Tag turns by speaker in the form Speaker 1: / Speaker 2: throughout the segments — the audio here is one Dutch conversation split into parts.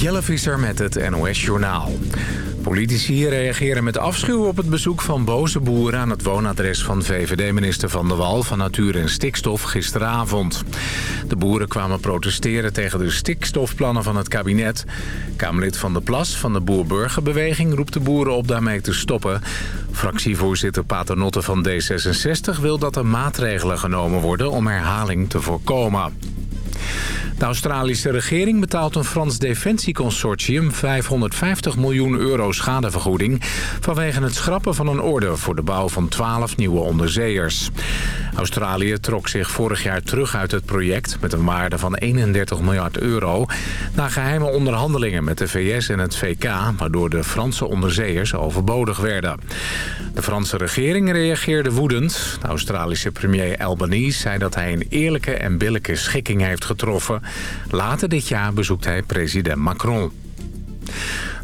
Speaker 1: Jelle Visser met het NOS-journaal. Politici reageren met afschuw op het bezoek van boze boeren... aan het woonadres van VVD-minister Van der Wal van Natuur en Stikstof gisteravond. De boeren kwamen protesteren tegen de stikstofplannen van het kabinet. Kamerlid Van der Plas van de Boer-Burgerbeweging roept de boeren op daarmee te stoppen. Fractievoorzitter Paternotte van D66 wil dat er maatregelen genomen worden om herhaling te voorkomen. De Australische regering betaalt een Frans defensieconsortium 550 miljoen euro schadevergoeding vanwege het schrappen van een orde voor de bouw van 12 nieuwe onderzeeërs. Australië trok zich vorig jaar terug uit het project met een waarde van 31 miljard euro na geheime onderhandelingen met de VS en het VK waardoor de Franse onderzeeërs overbodig werden. De Franse regering reageerde woedend. De Australische premier Albanese zei dat hij een eerlijke en billijke schikking heeft getroffen Later dit jaar bezoekt hij president Macron.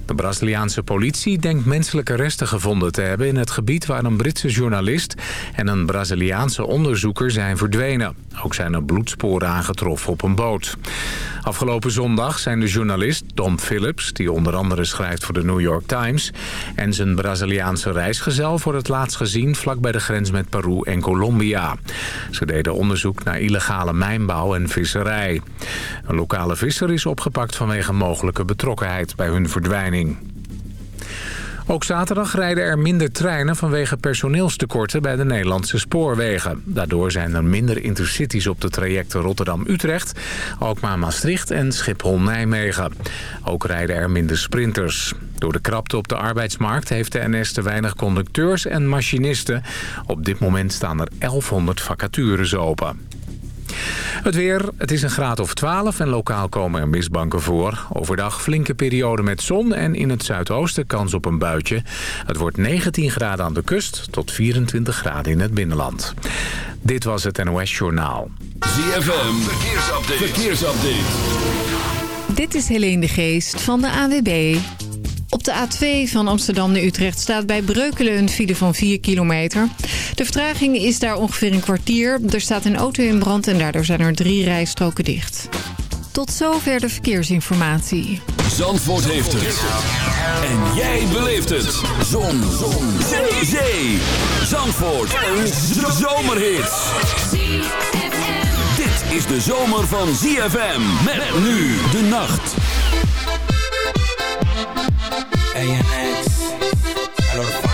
Speaker 1: De Braziliaanse politie denkt menselijke resten gevonden te hebben... in het gebied waar een Britse journalist en een Braziliaanse onderzoeker zijn verdwenen. Ook zijn er bloedsporen aangetroffen op een boot. Afgelopen zondag zijn de journalist Tom Phillips... die onder andere schrijft voor de New York Times... en zijn Braziliaanse reisgezel voor het laatst gezien... vlak bij de grens met Peru en Colombia. Ze deden onderzoek naar illegale mijnbouw en visserij. Een lokale visser is opgepakt vanwege mogelijke betrokkenheid bij hun verdwijning. Ook zaterdag rijden er minder treinen vanwege personeelstekorten bij de Nederlandse spoorwegen. Daardoor zijn er minder intercities op de trajecten Rotterdam-Utrecht, Alkmaar-Maastricht en Schiphol-Nijmegen. Ook rijden er minder sprinters. Door de krapte op de arbeidsmarkt heeft de NS te weinig conducteurs en machinisten. Op dit moment staan er 1100 vacatures open. Het weer, het is een graad of 12 en lokaal komen er mistbanken voor. Overdag flinke periode met zon en in het zuidoosten kans op een buitje. Het wordt 19 graden aan de kust tot 24 graden in het binnenland. Dit was het NOS Journaal.
Speaker 2: ZFM, verkeersupdate. verkeersupdate.
Speaker 3: Dit is Helene de Geest van de AWB. Op de A2 van Amsterdam naar Utrecht staat bij Breukelen een file van 4 kilometer. De vertraging is daar ongeveer een kwartier. Er staat een auto in brand en daardoor zijn er drie rijstroken dicht. Tot zover de verkeersinformatie.
Speaker 2: Zandvoort heeft het. En jij beleeft het. Zon. Zon. Zee. Zee. Zandvoort. Een zomerhit. Dit is de zomer van ZFM. Met nu de nacht.
Speaker 4: ANX, el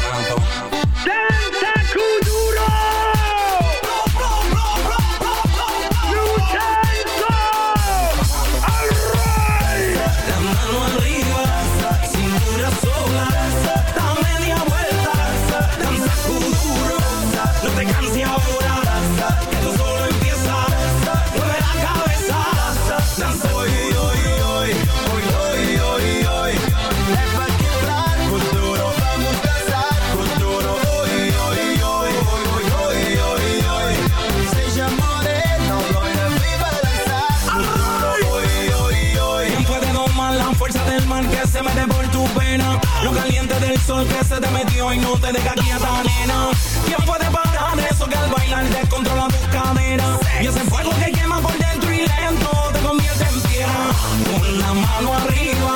Speaker 4: se te metió y no te deja quieta, nena. ¿Quién puede parar eso que al bailar descontrola tus caderas? Y ese fuego que quema por dentro y lento te convierte en piedra. Con la mano arriba,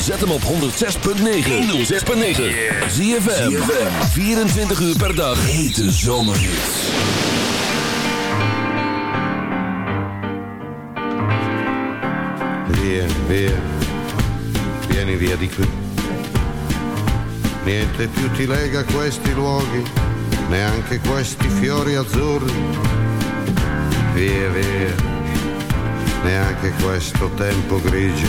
Speaker 2: zet hem op 106.9. 106.9. ZFM. 24 uur per dag. Hete zomerhits.
Speaker 5: Via, via, vieni via di qui. Niente più ti lega questi luoghi, neanche questi fiori azzurri. Via, via, neanche questo tempo grigio,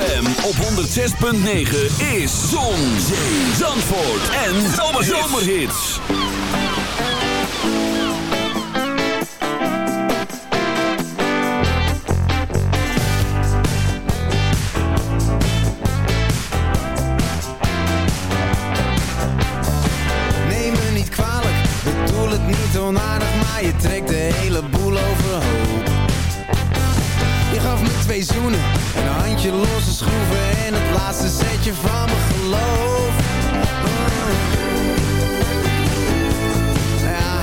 Speaker 2: Op 106.9 is Zon, Zee, Zandvoort en Zomerhits.
Speaker 6: Neem niet kwalijk, bedoel het niet onaardig, maar je trekt de hele boel een handje losse schroeven en het laatste setje van mijn geloof. Ja,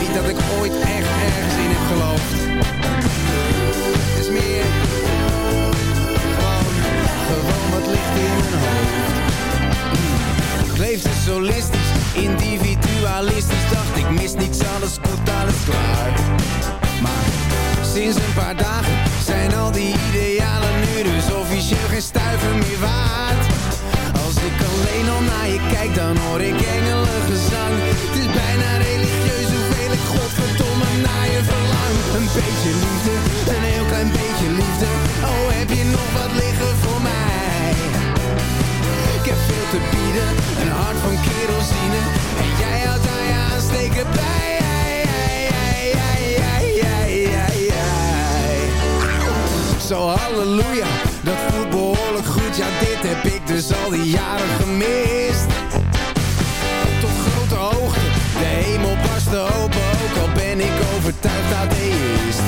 Speaker 6: niet dat ik ooit echt ergens in heb geloofd. Het is meer gewoon, gewoon wat ligt in mijn hoofd. Ik leefde solistisch, individualistisch Dacht ik mis niets, alles goed, alles klaar Maar sinds een paar dagen zijn al die idealen nu dus officieel geen stuiver meer waard. Als ik alleen al naar je kijk, dan hoor ik engelengezang Het is bijna religieus hoeveel ik godverdomme naar je verlang. Een beetje liefde, een heel klein beetje liefde. Oh, heb je nog wat liggen voor mij? Ik heb veel te bieden, een hart van kerosine. En jij houdt aan je aansteken bij Zo halleluja, dat voelt behoorlijk goed. Ja dit heb ik dus al die jaren gemist. Tot grote hoogte, de hemel barstte open Ook al ben ik overtuigd atheïst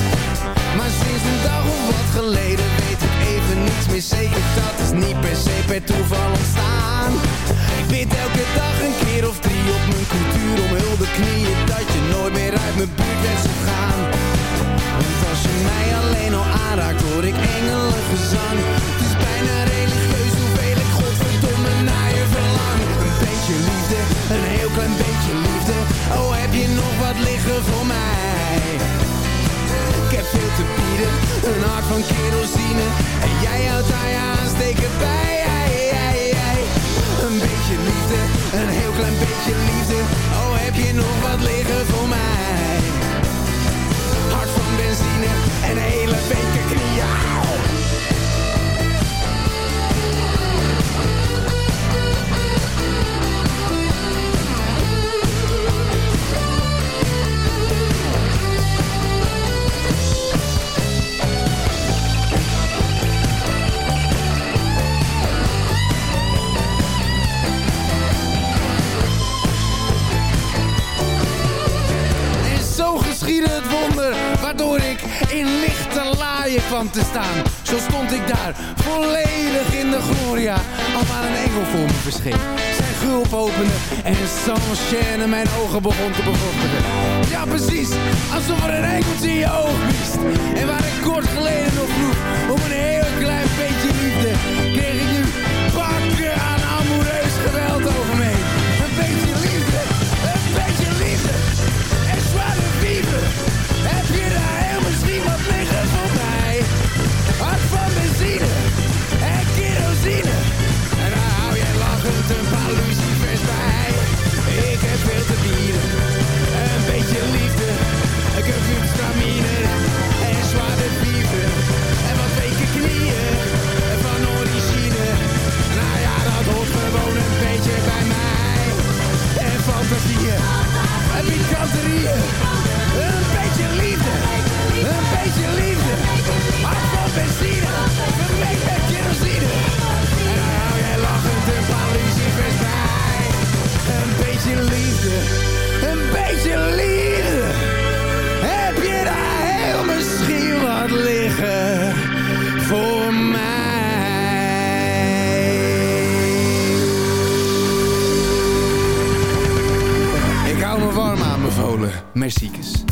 Speaker 6: Maar sinds een dag of wat geleden weet ik even niets meer zeker. Dat is niet per se per toeval ontstaan. Ik bid elke dag een keer of drie op mijn cultuur om hulde knieën. Dat je nooit meer uit mijn buurt bent zou gaan als je aanraakt hoor ik engelengezang Het is bijna religieus hoeveel ik godverdomme naar je verlang. Een beetje liefde, een heel klein beetje liefde. Oh heb je nog wat liggen voor mij? Ik heb veel te bieden, een hart van kerosine. En jij houdt daar kwam te staan. Zo stond ik daar, volledig in de gloria. Al waar een engel voor me verscheen. Zijn gulp opende en sans chaîne mijn ogen begon te bevochtigen. Ja precies, alsof er een engeltje in je oog wist. En waar ik kort geleden nog vroeg Om een heel klein beetje liefde Kreeg ik nu pakken aan amoureus geweld een beetje leren Heb je daar heel misschien wat liggen voor mij? Ik hou me warm aanbevolen, ziekes.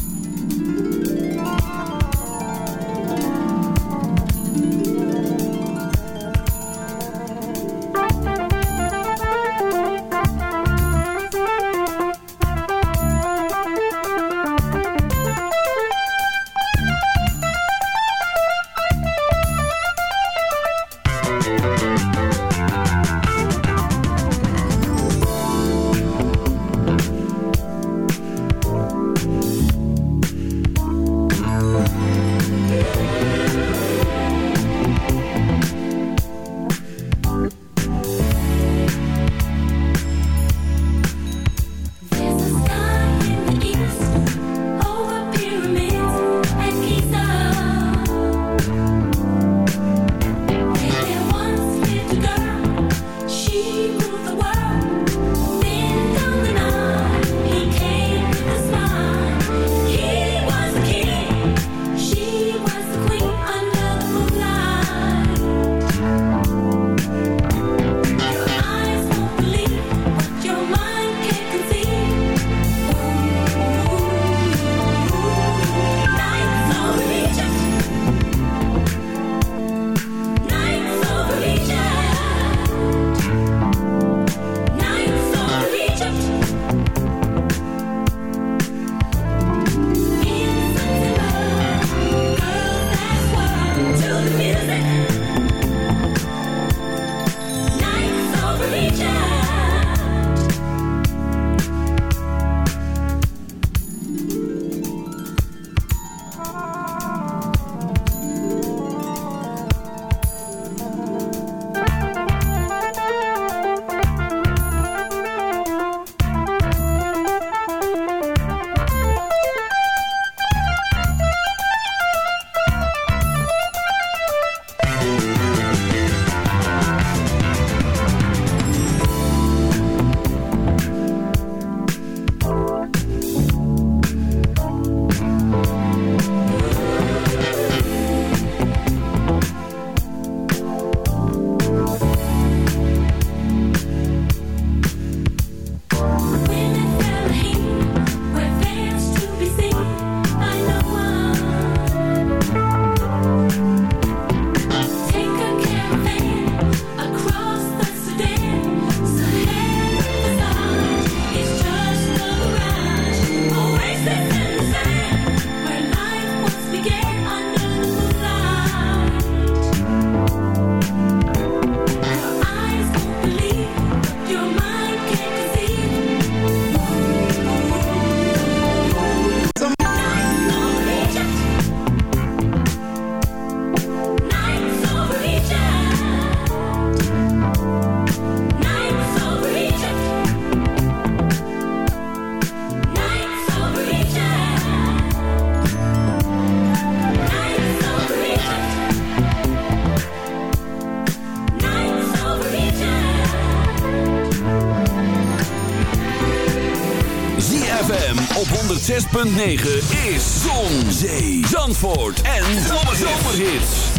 Speaker 6: ZFM op 106.9
Speaker 2: is Zon, Zee, Zandvoort en Zomerhits.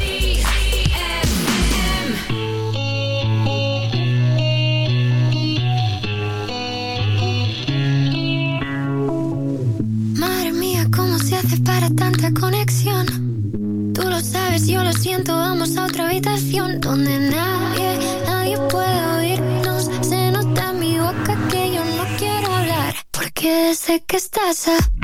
Speaker 7: Madre mía, ¿cómo se hace para tanta conexión? Tú lo sabes, yo lo siento, vamos a otra habitación donde nadie sé que estás a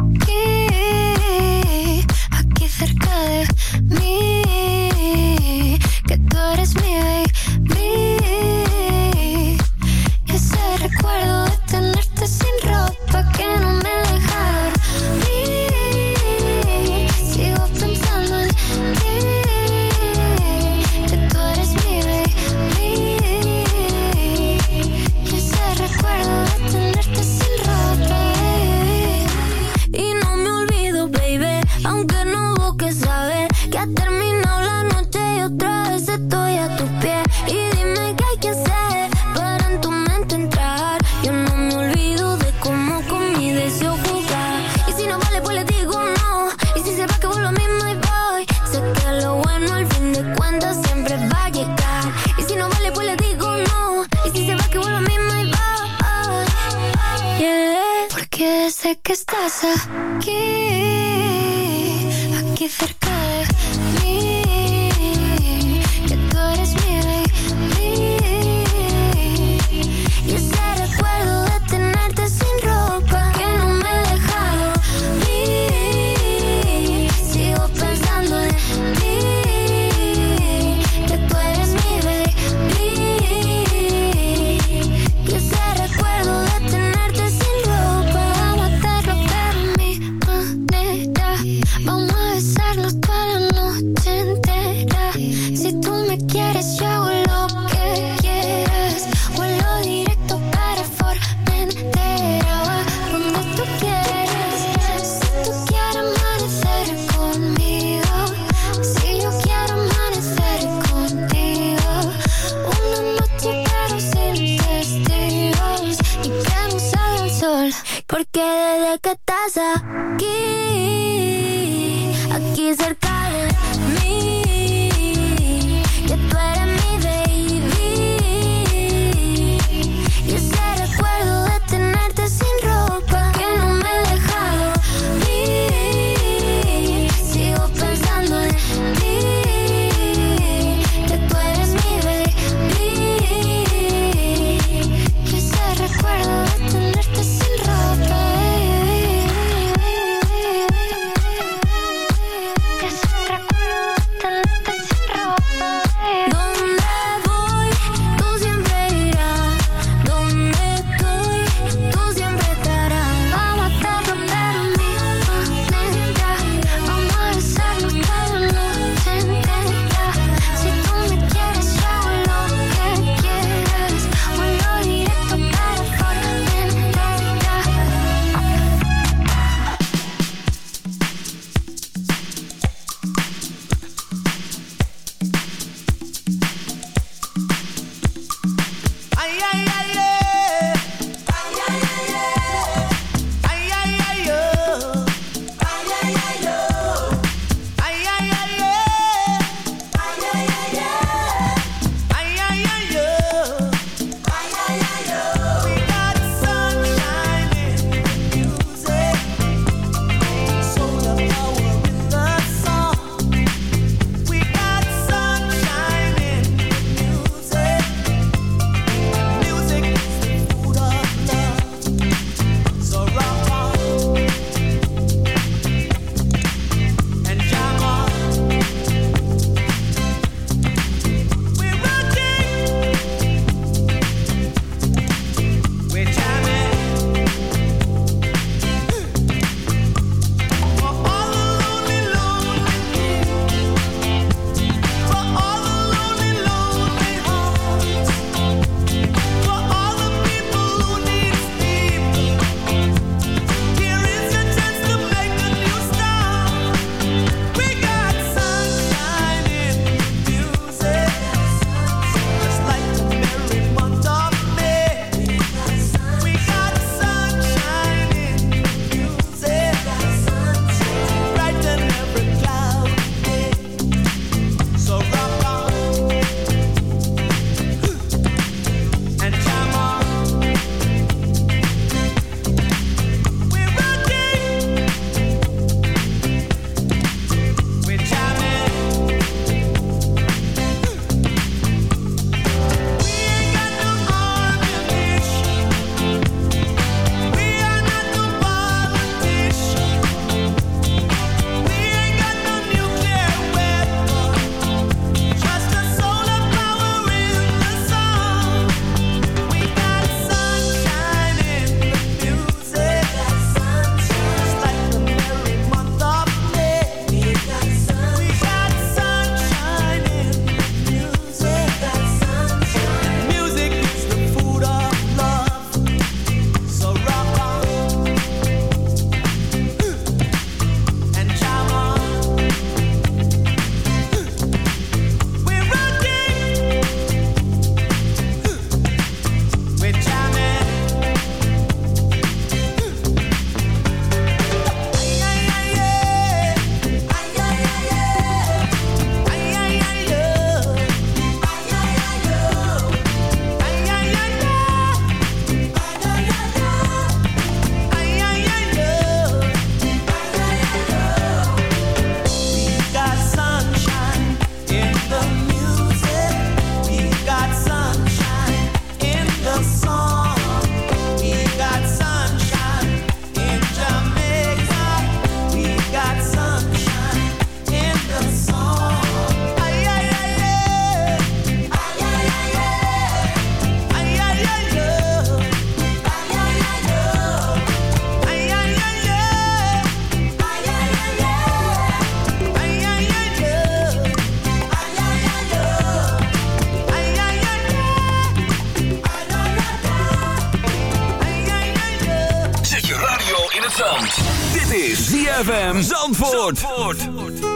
Speaker 2: ZFM Zandvoort.
Speaker 8: Zandvoort.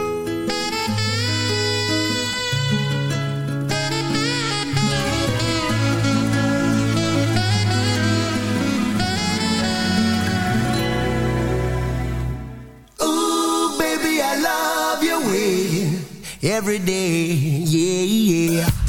Speaker 8: every day. Yeah, yeah.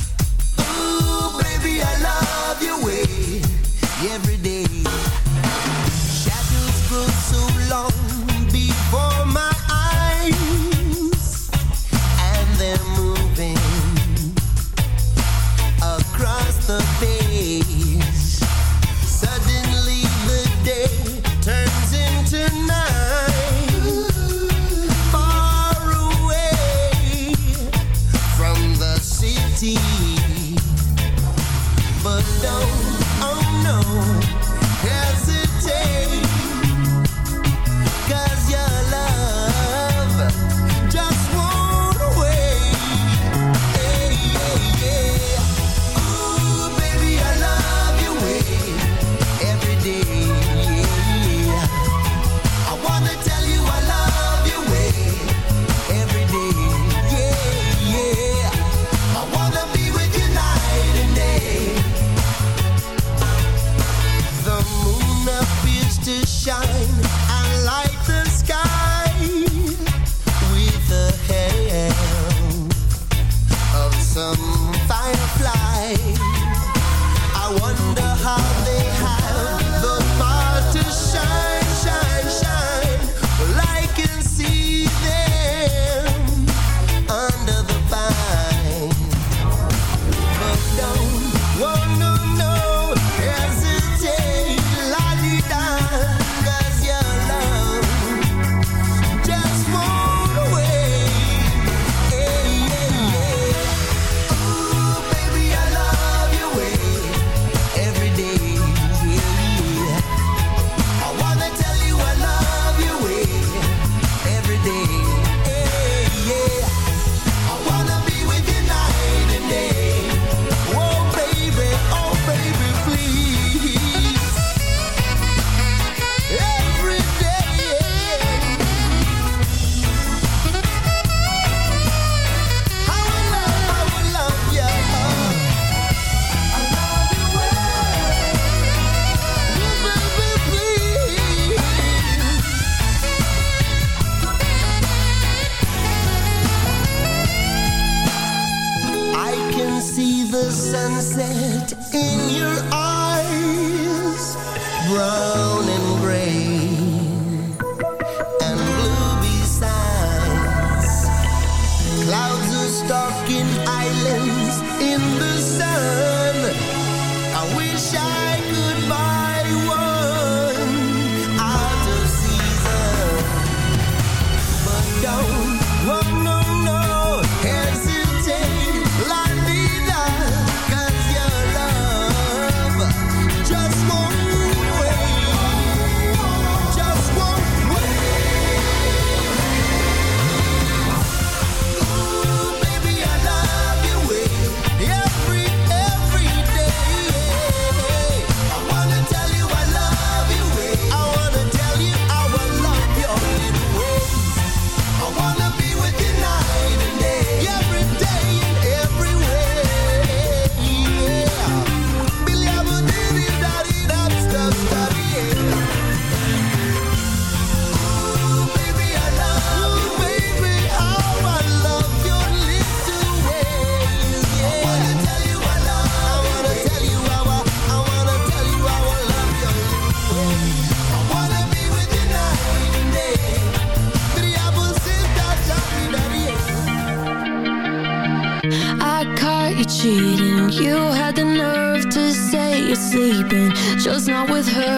Speaker 9: not with her?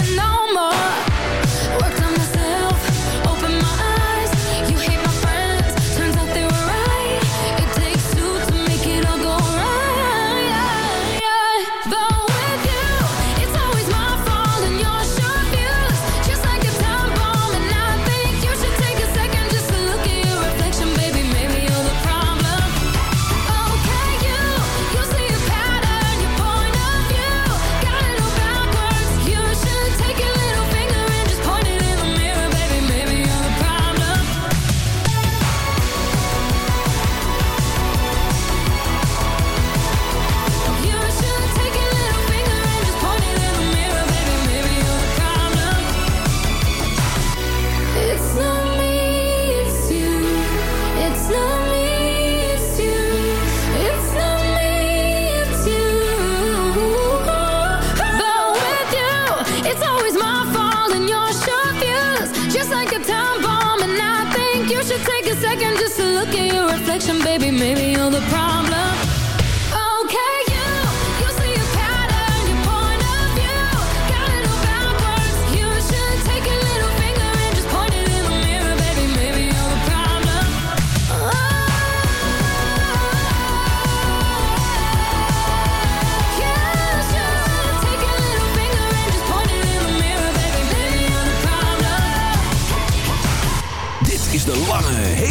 Speaker 9: Maybe you're the problem.